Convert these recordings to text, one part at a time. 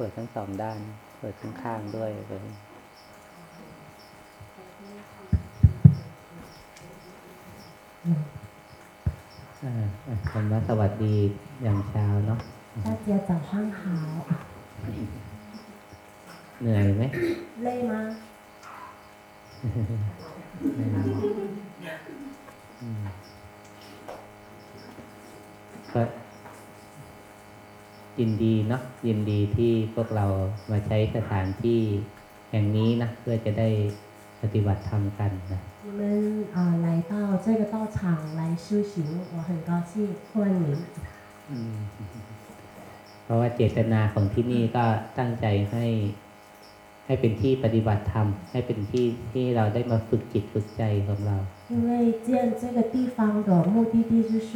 ปิดทั้งสองด้าน เปิดข้างๆด้วยเลย อ่าอ่ะผมว่าสวัสดีอย่างเช้าเนาะ 大家早上好， เหนื่อยไหม 累吗？ อื ยินดีเนาะยินดีที่พวกเรามาใช้สถานที่แห่งนี้นะเพื่อจะได้ปฏิบัติธรรมกันนะ 你们啊、来到这个道场来修行，我很高兴欢迎。 อืมเพราะว่าเจตนาของที่นี่ก็ตั้งใจให้ ให้เป็นที่ปฏิบัติธรรม ให้เป็นที่ที่เราได้มาฝึกจิตฝึกใจของเรา 因为建这个地方的目的地就是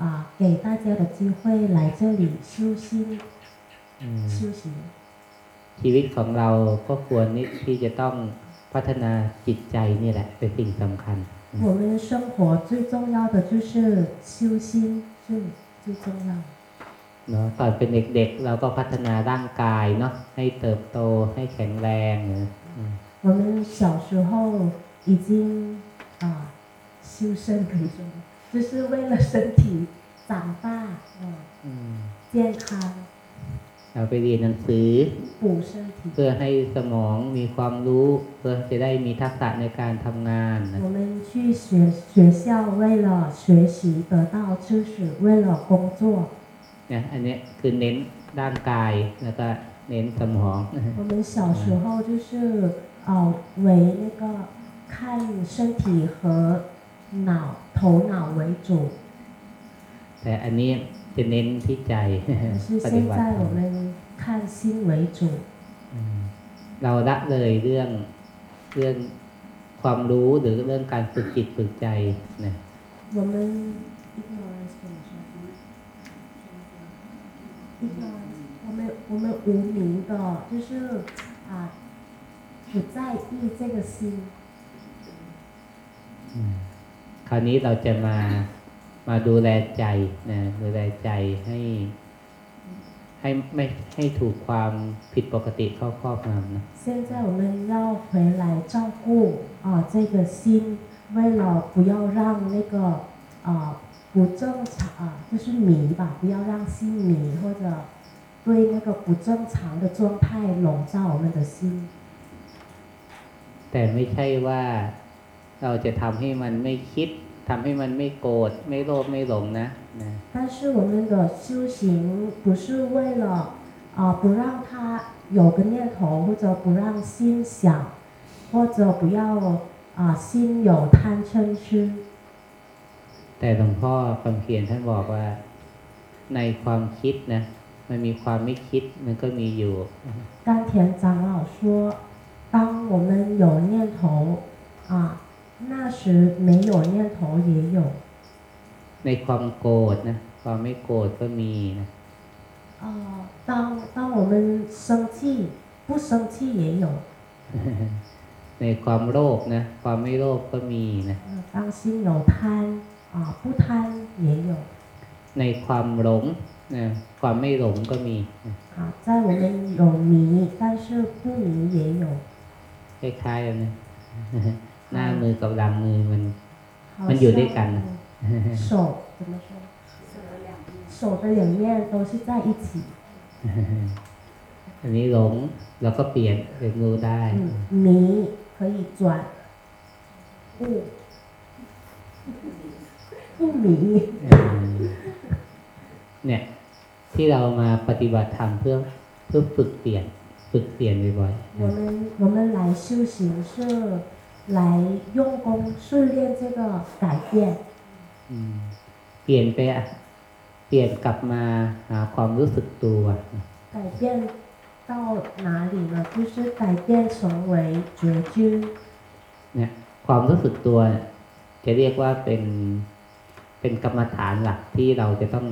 啊、给大家的机会来这里修心 อืม 修行。 ชีวิตของเราก็ควรนี่ที่จะต้องพัฒนาจิตใจนี่แหละ เป็นสิ่งสำคัญ 我们生活最重要的就是修心，是最重要。 เนาะตอนเป็นเด็กๆ เราก็พัฒนาร่างกายเนาะให้เติบโตให้แข็งแรงนะอืม 我们小时候已经啊、修身可以说吗， 就是为了身体长大，嗯， อืม 健康。 เราไปเรียนหนังสือ 补身体。 เพื่อให้สมองมีความรู้ เพื่อจะได้มีทักษะในการทำงานนะ 我们去学学校，为了学习得到知识，为了工作。 เนี่ยอันเนี้ยคือเน้นร่างกายแล้วก็เน้นสมอง 我们小时候就是呃为那个看身体和 脑头脑为主， แต่อันนี้จะเน้นที่ใจ 可是 ปฏิ 现 บัติ 在 ธรร 我 ม 们看心为主。 อืมเราละเลยเรื่องเรื่องความรู้หรือเรื่องการฝึกจิตฝึกใจนะ 我们 ignorance 怎么说？ignorance，我们我们无名的，就是啊，不在意这个心。 อืมค ราวนี้เราจะมามาดูแลใจนะดูแลใจให้ ให้ไม่ให้ถูกความผิดปกติเข้าครอบงำนะ 现在我们要回来照顾啊这个心，为了不要让那个啊不正常啊就是迷吧，不要让心迷或者对那个不正常的状态笼罩我们的心。 แต่ไม่ใช่ว่า เราจะทำให้มันไม่คิดทำให้มันไม่โกรธไม่โลภไม่หลงนะนะ 但是我们的修行不是为了啊不让它有个念头，或者不让心想，或者不要啊心有贪嗔痴。 แต่หลวงพ่อคำเขียนท่านบอกว่า ในความคิดนะ มันมีความไม่คิดมันก็มีอยู่ 甘田长老说，当我们有念头啊， 那时没有念头也有。 ในความโกรธนะความไม่โกรธก็มีนะ 啊，当当我们生气，不生气也有。 ในความโลภนะความไม่โลภก็มีนะ 呃当心有贪啊，不贪也有。 ในความหลงนะความไม่หลงก็มีนะ 啊，在我们有迷，但是不迷也有。 คล้ายๆกันนะ หน้ามือกับหลังมือมัน 好มันอยู่ด้วยกัน 像手怎么说？手的两面都是在一起。 อันนี้หลงเราก็เปลี่ยนเป็นรู้ได้ 嗯，迷可以转，不不迷。 เออเนี่ย ที่เรามาปฏิบัติธรรมเพื่อเพื่อฝึกเปลี่ยน ฝึกเปลี่ยนบ่อย 我们我们来修行是 来用功训练这个改变， ๆอืมเปลี่ยนไปอะเปลี่ยนกลับมาหาความรู้สึกตัว 改变到哪里呢？就是改变成为觉知。 เนี่ย ความรู้สึกตัว จะเรียกว่าเป็นเป็นกรรมฐานหลักที่เราจะต้อง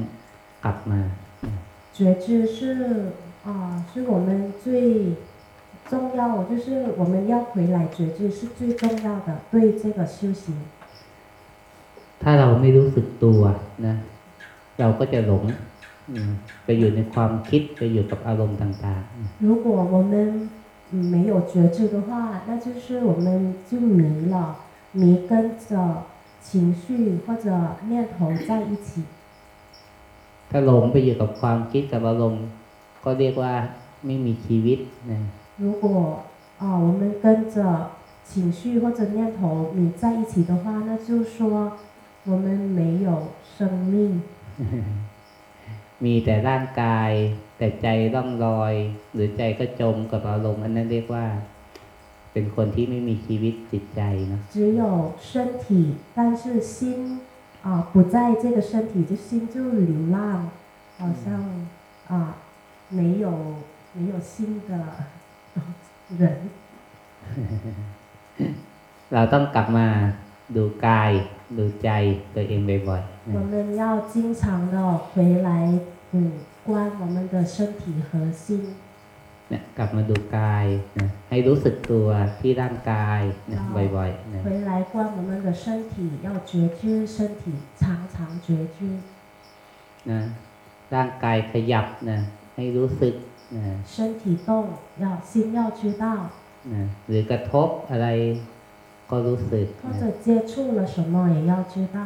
กลับมา 觉知是啊、是我们最 重要，就是我们要回来觉知是最重要的，对这个修行。 ถ้าเราไม่รู้สึกตัวนะ เราก็จะหลง อืมไปอยู่ในความคิดไปอยู่กับอารมณ์ต่างๆ 如果我们嗯没有觉知的话，那就是我们就迷了，迷跟着情绪或者念头在一起。 ถ้าหลงไปอยู่กับความคิดกับอารมณ์ ก็เรียกว่าไม่มีชีวิตนะ 如果啊、我们跟着情绪或者念头迷在一起的话，那就说我们没有生命， มีแต่ร่างกาย แต่ใจร่องรอย หรือใจก็จมกับอารมณ์ อันนั้นเรียกว่า เป็นคนที่ไม่มีชีวิตจิตใจเนาะ 只有身体，但是心啊、不在这个身体，就心就流浪，好像啊、没有没有心的人。 เราต้องกลับมาดูกาย ดูใจตัวเองบ่อยๆ 我 นะ 们要经常的回来，嗯，观我们的身体和心， เนี่ยกลับมาดูกายนะให้รู้สึกตัวที่ร่างกายนะบ่อยๆนะ 回来观我们的身体，要觉知身体，常常觉知。 นะร่างกายขยับนะให้รู้สึกนะ 身体动，要心要知道， นะหรือกระทบอะไรก็รู้สึก 或 นะ 者接触了什么也要知道。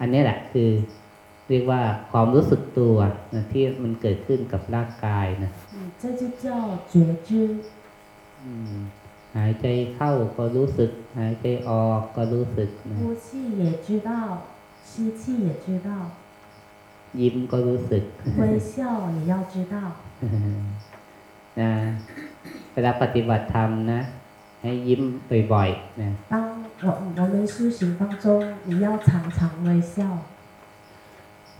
อันนี้แหละคือเรียกว่าความรู้สึกตัวนะที่มันเกิดขึ้นกับร่างกายนะ 嗯，这就叫觉知。 อืมหายใจเข้าก็รู้สึก หายใจออกก็รู้สึกนะ 呼气也知道，吸气也知道， ยิ้มก็รู้สึก 微笑也要知道。 นะเวลาปฏิบัติธรรมนะ ให้ยิ้มบ่อยๆนะ 当我我们修行当中，你要常常微笑，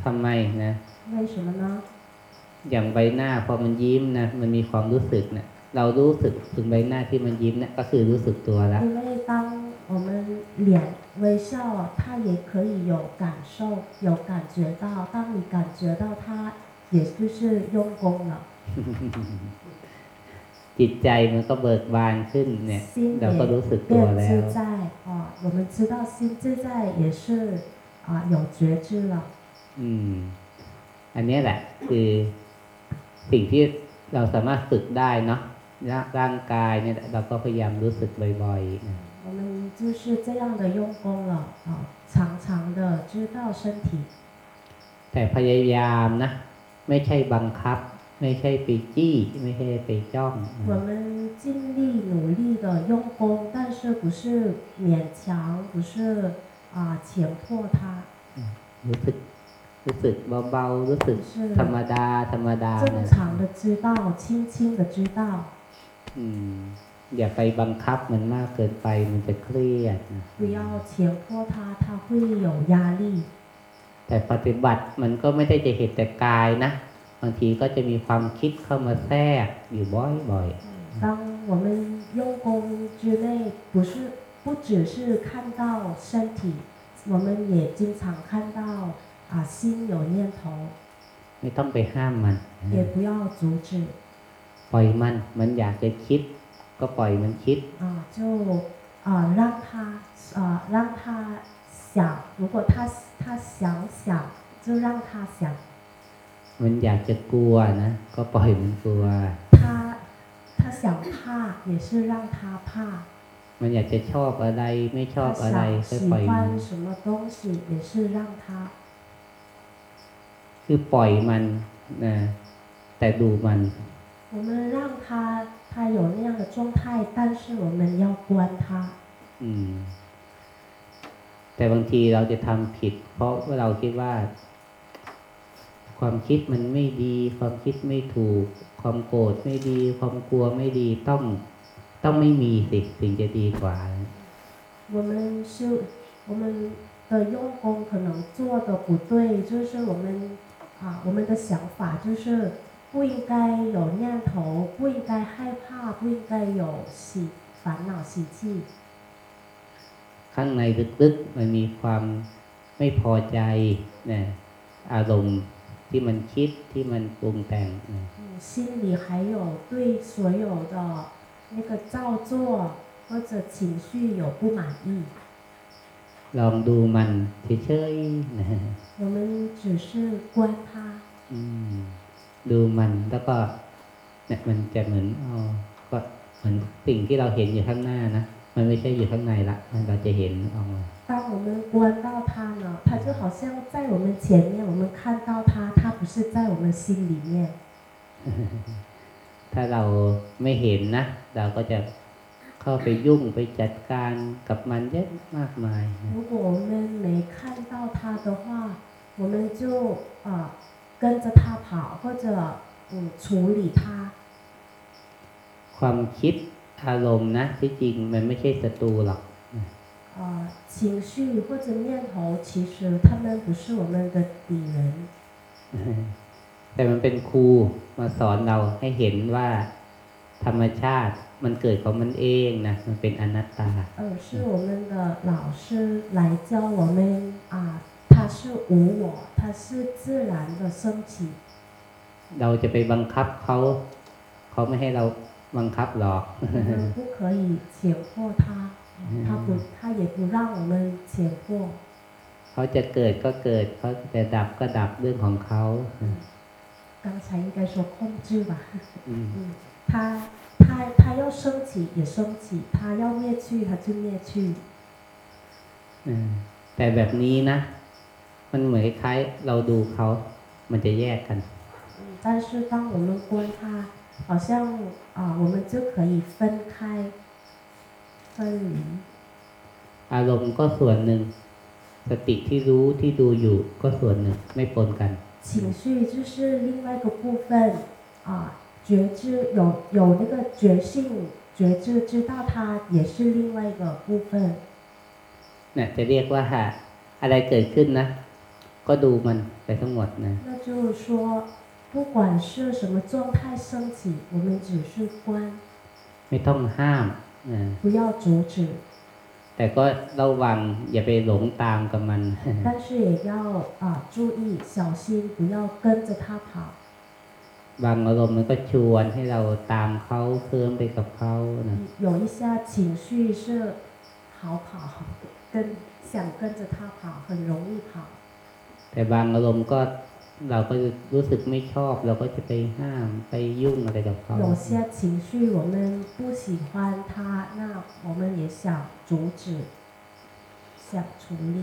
ทำไมนะ 为什么呢？ อย่างใบหน้าพอมันยิ้มนะมันมีความรู้สึกนะเรารู้สึกถึงใบหน้าที่มันยิ้มนะก็คือรู้สึกตัวแล้ว 因为当我们脸微笑，它也可以有感受，有感觉到。当你感觉到它， 也就是用功了， จิตใจมันก็เบิกบานขึ้นเนี่ย 心 เราก็ 也 รู้สึกตัว 变 แล้ว 自在啊。我们知道心自在也是啊有觉知了。 อืม อันเนี้ยแหละ คือสิ่งที่เราสามารถฝึกได้เนาะร่าร่างกายเนี่ยเราก็พยายามรู้สึกบ่อยๆนะ 我们就是这样的用功了啊，常常的知道身体， แต่พยายามนะ ไม่ใช่บังคับ ไม่ใช่ไปจี้ ไม่ใช่ไปจ้อง 我 นะ 们尽力努力的用功，但是不是勉强，不是啊强迫他， รู้สึก รู้สึกเบาๆรู้สึก 是 ธรรมดา ธรรมดา 正 นะ 常的知道，轻轻的知道， อืม อย่าไปบังคับมันมากเกินไปมันจะเครียดนะ 不要强迫他，他会有压力。 แต่ปฏิบัติมันก็ไม่ได้จะเห็นแต่กายนะ บางทีก็จะมีความคิดเข้ามาแทรกอยู่บ่อย 当我们用功之内，不是不只是看到身体，我们也经常看到啊心有念头， ๆ ไม่ต้องไปห้ามมัน 也不要阻止 ปล่อยมัน มันอยากจะคิด ก็ปล่อยมันคิด 啊，就啊让他啊让他 想，如果他他想想，就让他想， มันอยากจะกลัวนะ ก็ปล่อยมันกลัว 他他想怕也是让他怕， มันอยากจะชอบอะไร ไม่ชอบ 他 อะไร 想 ก็ 喜 ปล่อยมัน 欢什么东西也是让他 คือปล่อยมันนะ แต่ดูมัน 我们让他他有那样的状态，但是我们要关他。 อืม แต่บางทีเราจะทำผิด เพราะว่าเราคิดว่า ความคิดมันไม่ดี ความคิดไม่ถูก ความโกรธไม่ดี ความกลัวไม่ดีต้องต้องไม่มีสิถึงจะดีกว่า 我们是我们的用功可能做的不对，就是我们啊，我们的想法就是不应该有念头，不应该害怕，不应该有喜烦恼习气。 ข้างในลึกๆมันมีความไม่พอใจนะอารมณ์ที่มันคิดที่มันปรุงแต่งนะ 嗯，心里还有对所有的那个造作或者情绪有不满意， ลองดูมันเฉยๆนะ 我们只是观它， อืม ดูมันแล้วก็ เนี่ยมันจะเหมือนอ๋อก็เหมือนสิ่งที่เราเห็นอยู่ข้างหน้านะ มันไม่ใช่อยู่ข้างในละเราจะเห็นออกมา 当我们观到它呢，它就好像在我们前面，我们看到它，它不是在我们心里面。 ถ้าเราไม่เห็นนะ เราก็จะเข้าไปยุ่งไปจัดการกับมันเยอะมากมายนะ 如果我们没看到它的话，我们就啊、呃跟着它跑，或者嗯处理它。 ความคิด อารมณ์นะ ที่จริงมันไม่ใช่ศัตรูหรอก 呃，情绪或者念头，其实他们不是我们的敌人， แต่มันเป็นครูมาสอนเราให้เห็นว่าธรรมชาติมันเกิดของมันเองนะมันเป็นอนัตตา 而是我们的老师来教我们啊，它是无我，它是自然的升起。 เราจะไปบังคับเขาเขาไม่ให้เรา บังคับหรอก 我们不可以强迫他，他不，他也不让我们强迫。 เขาจะเกิดก็เกิดเขาจะดับก็ดับเรื่องของเขา 刚才应该说控制吧， อืม 嗯，他他他要升起也升起，他要灭去他就灭去。 อืมแต่แบบนี้นะ มันเหมือนคล้ายๆเราดูเขา มันจะแยกกัน 嗯，但是当我们观他， 好像啊、我们就可以分开，分离。 อารมณ์ก็ส่วนหนึ่ง สติที่รู้ที่ดูอยู่ก็ส่วนหนึ่ง ไม่ปนกัน 情绪就是另外一个部分啊，觉知有有那个觉性觉知，知道它也是另外一个部分。 เนี่ยจะเรียกว่าอะไรเกิดขึ้นนะ ก็ดูมันไปทั้งหมดนะ 那就是说， 不管是什么状态升起，我们只是观， ไม่ต้องห้ามนะ 不要阻止， แต่ก็ระวังอย่าไปหลงตามกับมัน 但是也要啊注意小心，不要跟着它跑。 บางอารมณ์มันก็ชวนให้เราตามเขาเคลื่อนไปกับเขานะ 有一些情绪是好跑，跟想跟着它跑，很容易跑。 แต่บางอารมณ์ก็ เราก็รู้สึกไม่ชอบ เราก็จะไปห้ามไปยุ่งอะไรกับเขา 有些情绪我们不喜欢它，那我们也想阻止，想处理。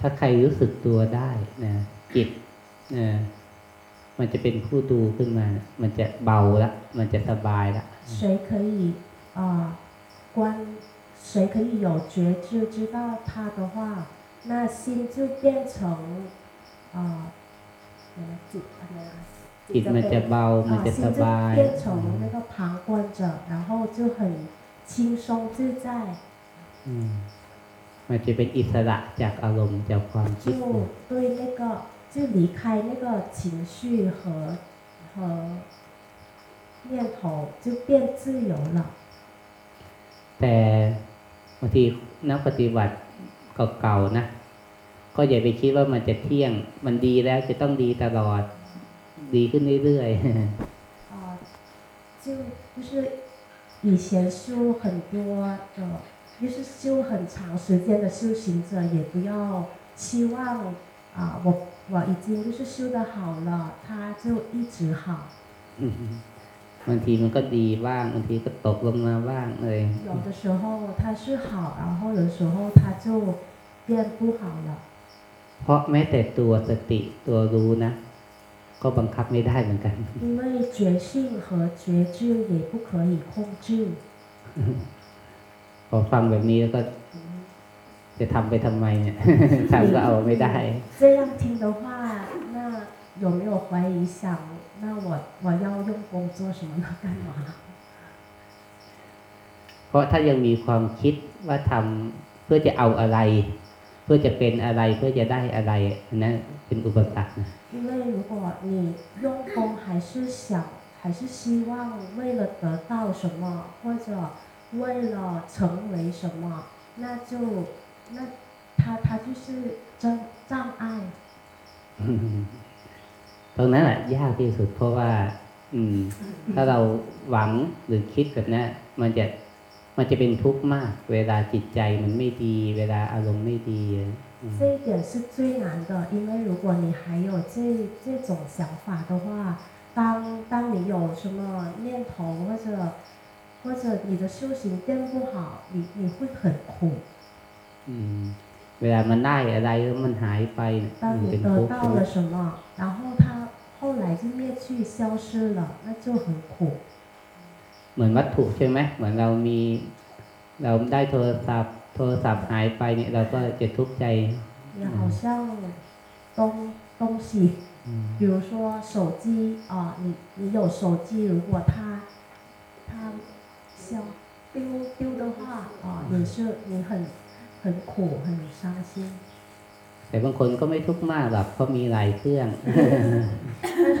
ถ้าใครรู้สึกตัวได้นะจิตนะมันจะเป็นผู้ดูขึ้นมา มันจะเบาละ มันจะสบายละ 谁可以啊、呃观，谁可以有觉知知道它的话，那心就变成啊，呃 จิตอะไรนะ จิตมันจะเบา มัน 啊， จะ 心 ส 就 บาย 变成那个旁观者，然后就很轻松自在， อืมมันจะเป็นอิสระจากอารมณ์จากความคิด 就对那个就离开那个情绪和和念头，就变自由了。 แต่บางทีนักปฏิบัติเก่าๆนะ ก็อย่าไปคิดว่ามันจะเที่ยง มันดีแล้วจะต้องดีตลอด ดีขึ้นเรื่อยๆ 啊，就就是以前修很多的，就是修很长时间的修行者，也不要期望啊，我我已经就是修的好了，他就一直好。 อืมบางทีมันก็ดีบ้างบางทีก็ตกลงมาบ้างเลย 有的时候他是好，然后有时候他就变不好了。 เพราะแม้แต่ตัวสติตัวรู้นะ ก็บังคับไม่ได้เหมือนกัน 因为觉性和觉知也不可以控制。 พอฟังแบบนี้แล้วก็จะทำไปทำไมเนี่ย ทำก็เอาไม่ได้ 这样听的话，那有没有怀疑想，那我我要用功做什么呢？干嘛？ เพราะถ้ายังมีความคิดว่าทำเพื่อจะเอาอะไร เ พื่อจะเป็นอะไรเพื่อจะได้อะไรอันนั้นเป็นอุปสรรคนะ 因为如果你用功还是想，还是希望为了得到什么，或者为了成为什么，那就那他他就是障障碍。 ตรงนั้นแหละยากที่สุด เพราะว่า อืม ถ้าเราหวังหรือคิดแบบนั้นมันจะ มันจะเป็นทุกข์มาก เวลาจิตใจมันไม่ดี เวลาอารมณ์ไม่ดีอืม 这一点是最难的，因为如果你还有这这种想法的话，当当你有什么念头或者或者你的修行变不好，你你会很苦。 อืมเวลามันได้อะไรแล้วมันหายไปเนี่ย 当 มัน 你 เป็น 得 ทุกข์ 到了什么，然后它后来就灭去消失了，那就很苦。 เหมือนวัตถุใช่ไหมเหมือนเรามี เราได้โทรศัพท์ โทรศัพท์หายไปเนี่ย เราก็จะทุกข์ใจ 也好像东东西， อืม 比如说手机啊、你你有手机，如果它它消丢丢的话啊、也是你很很苦很伤心。 แต่บางคนก็ไม่ทุกข์มากหรอกเพราะมีหลายเครื่อง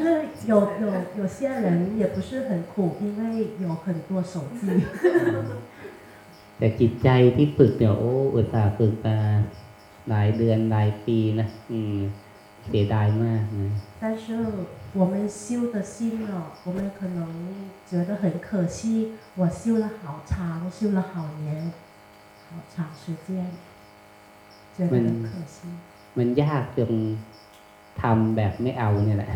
但是有有有些人也不是很苦，因为有很多手机。 แต่จิตใจที่ฝึกเนี่ยโอ้อุตส่าห์ฝึกมาหลายเดือนหลายปีนะอืมเสียดายมากนะ 但是我们修的心呢，我们可能觉得很可惜，我修了好长，修了好年，好长时间，觉得很可惜。 มันยากจน ทำแบบไม่เอาเนี่ยแหละ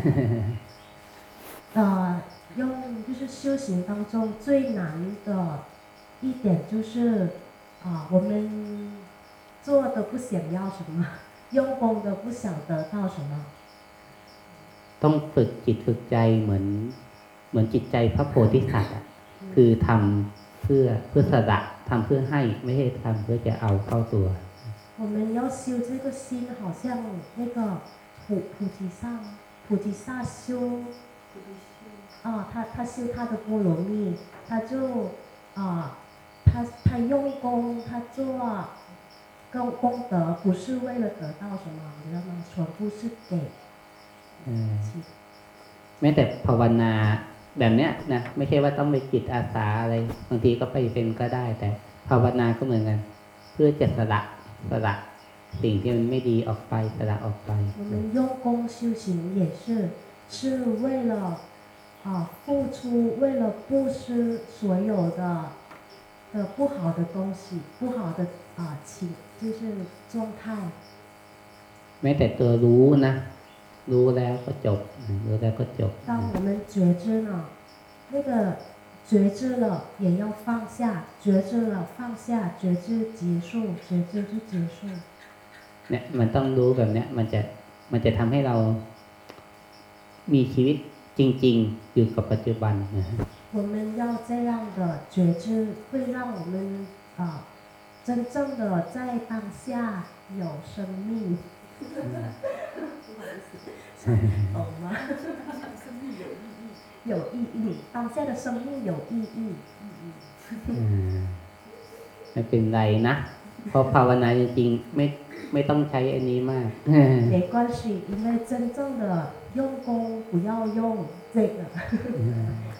呃，用就是修行当中最难的一点就是啊、我们做的不想要什么，用功的不想得到什么。 ต้องฝึกจิตฝึกใจเหมือน เหมือนจิตใจพระโพธิสัตว์อะคือทำเพื่อเพื่อสละทำเพื่อให้ไม่ใช่ทำเพื่อจะเอาเข้าตัว 我们要修这个心，好像那个 菩菩提萨，菩提萨修，啊，他他修他的波罗蜜，他就啊，他他用功，他做功功德，不是为了得到什么，你知道吗？全部是给 เออ 其 แม้แต่ภาวนาแบบเนี้ยนะไม่ใช่ว่าต้องไปจิตอาสาอะไร บางทีก็ไปเป็นก็ได้ แต่ภาวนาก็เหมือนกัน เพื่อจะสละสละ สิ่งที่มันไม่ดีออกไปสละออกไป 我们用功修行也是是为了啊付出，为了布施所有的的不好的东西，不好的啊情就是状态。 แม้แต่ตัวรู้นะ รู้แล้วก็จบรู้แล้วก็จบ 当我们觉知呢，那个觉知了也要放下，觉知了放下，觉知结束，觉知就结束。 เนี่ยมันต้องรู้แบบเนี้ย มันจะมันจะทำให้เรา มีชีวิตจริง ๆ อยู่กับปัจจุบันนะ 我们要这样的觉知，会让我们啊、真正的在当下有生命。懂吗？有意义，当下的生命有意义。 อืมไม่เป็นไรนะเพราะภาวนาจริงๆไม่ ไม่ต้องใช้อันนี้มาก 没关系，因为真正的用功不要用这个，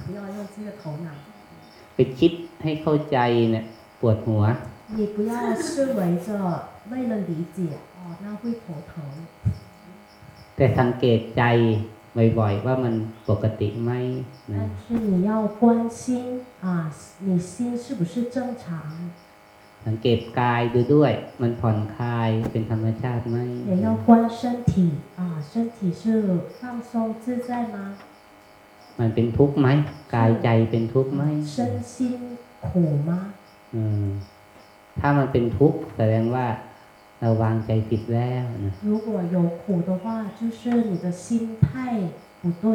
不要用这个头脑。 ไปคิดให้เข้าใจเนี่ย ปวดหัว 你不要视为着为了理解哦，那会头疼。 แต่สังเกตใจบ่อยๆ ว่ามันปกติไหมนะ 但是你要关心啊，你心是不是正常？ สังเกตกายดูด้วย มันผ่อนคลายเป็นธรรมชาติไหม 也要观身体啊，身体是放松自在吗？ มันเป็นทุกข์ไหมกายใจเป็นทุกข์ไหม 身心苦吗？ อืมถ้ามันเป็นทุกข์แสดงว่าเราวางใจผิดแล้วนะ 如果有苦的话，就是你的心态不对。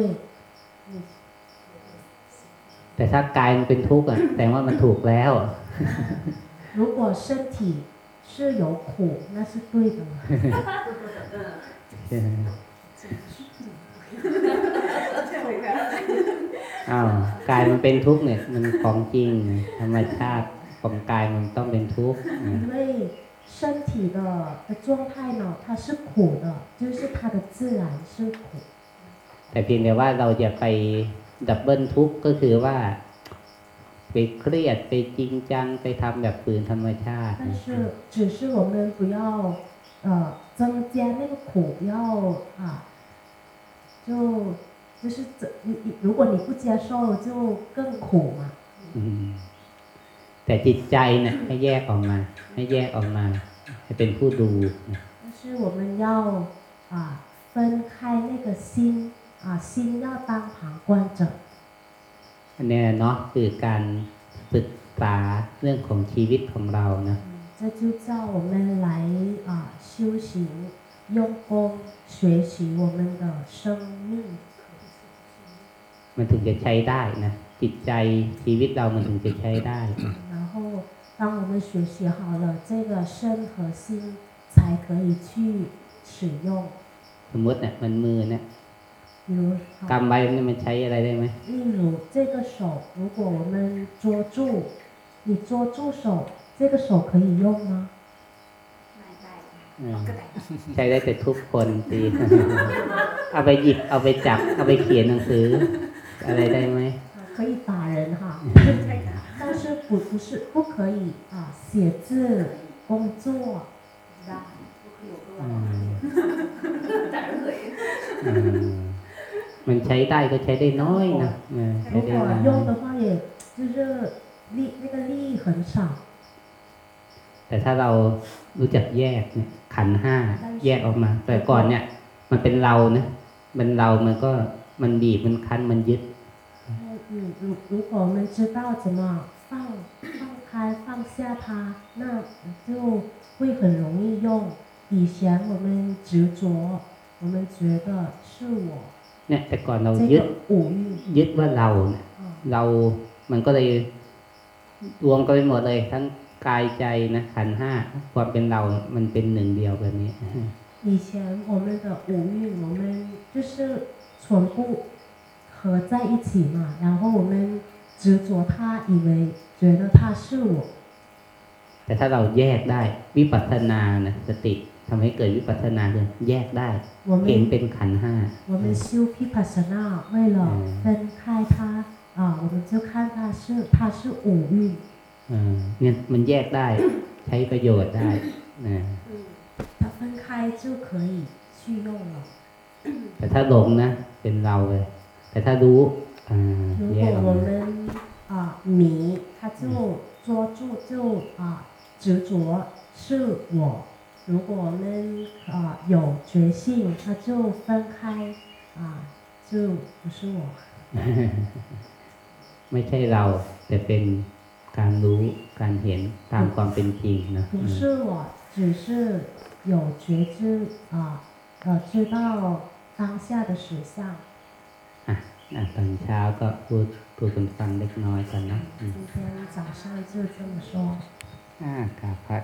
你 แต่ถ้ากายมันเป็นทุกข์อ่ะแสดงว่ามันถูกแล้ว 如果身体是有苦，那是对的。 อ้าวกายมันเป็นทุกข์เนี่ย มันของจริง ธรรมชาติของกายมันต้องเป็นทุกข์นะ 因为身体的的状态呢，它是苦的，就是它的自然是苦。 แต่เพียงแต่ว่าเราจะไปดับเบิลทุกข์ก็คือว่า ไปเครียดไปจริงจังไปทำแบบฝืนธรรมชาติ 但 นะ 是只是我们不要呃增加那个苦，不要啊，就就是怎你你如果你不接受就更苦嘛。 อืม แต่จิตใจเนี่ยให้แยกออกมา ให้แยกออกมา ให้เป็นผู้ดูนะ 但是我们要啊分开那个心啊，心要当旁观者。 อันเนี้ยเนาะคือการศึกษาเรื่องของชีวิตของเรานะ 嗯，这就叫我们来啊修行，用功学习我们的生命。 มันถึงจะใช้ได้นะ จิตใจชีวิตเรามันถึงจะใช้ได้ 然后，当我们学习好了，这个身和心才可以去使用。 สมมติเนี่ยมันมือเนี่ย 比如，好 กำไว้เนี่ยมันใช้อะไรได้ไหม 例如这个手，如果我们捉住，你捉住手，这个手可以用吗？ ไม่ได้ อืม ก็ได้ ใช้ได้แต่ทุกคนตี เอาไปหยิบเอาไปจับ เอาไปเขียนหนังสือ อะไรได้ไหม 啊，可以打人哈， ใช่ค่ะ 但是不不是不可以啊，写字、工作。 ได้ลูกอยู่ด้ว อื ย ม แต่เลย อืมมันใช้ได้ก็ใช้ได้น้อยนะเออใช้ 如 ได้ 果 น้อย 用的话，也就是力那个力很少。 แต่ถ้าเรารู้จักแยกเนี่ย ขันธ์ห้าแยกออกมา แต่ก่อนเนี่ย มันเป็นเรานะมันเรามันก็มันบีบมันคั้นมันยึด 嗯，如如果我们知道怎么放放开放下它，那就会很容易用。以前我们执着，我们觉得是我 เนี่ย แต่ก่อนเรา 这 ยึด 个五欲 ยึดว่าเราเนี่ย 啊， เรา มันก็เลยรวมกันไปหมดเลย ทั้งกายใจนะ ขันธ์ห้า ความเป็นเรา มันเป็นหนึ่งเดียวแบบนี้ 以前我们的五欲，我们就是全部合在一起嘛，然后我们执着它，以为觉得它是我。 แต่ถ้าเราแยกได้ วิปัสสนานะสติ ทำให้เกิดวิปัสสนาคือแยกได้ 我 เห็น 们 เป็นขันธ์ห้า 我们修毗婆舍那，为了分开它啊，我们就看它是它是五蕴。 เออเนี่ยมันแยกได้ ใช้ประโยชน์ได้นะ 它分开就可以去用了。 แต่ถ้าหลงนะ เป็นเราเลย แต่ถ้ารู้อ่า 如 แย 果 กออก 我 มา 们啊迷，它就捉住就啊执着是我。 如果我们啊有觉性，它就分开啊，就不是我。 ไม่ใช่เรา แต่เป็นการรู้การเห็นตามความเป็นจริงนะอื 不 ม 是我，只是有觉知啊，呃，知道当下的实相。 อ่ะอ่ะตอนเช้าก็พูดพูดกันฟังเล็กน้อยกันนะอืม 今天早上就这么说。 อ่ากราบพระ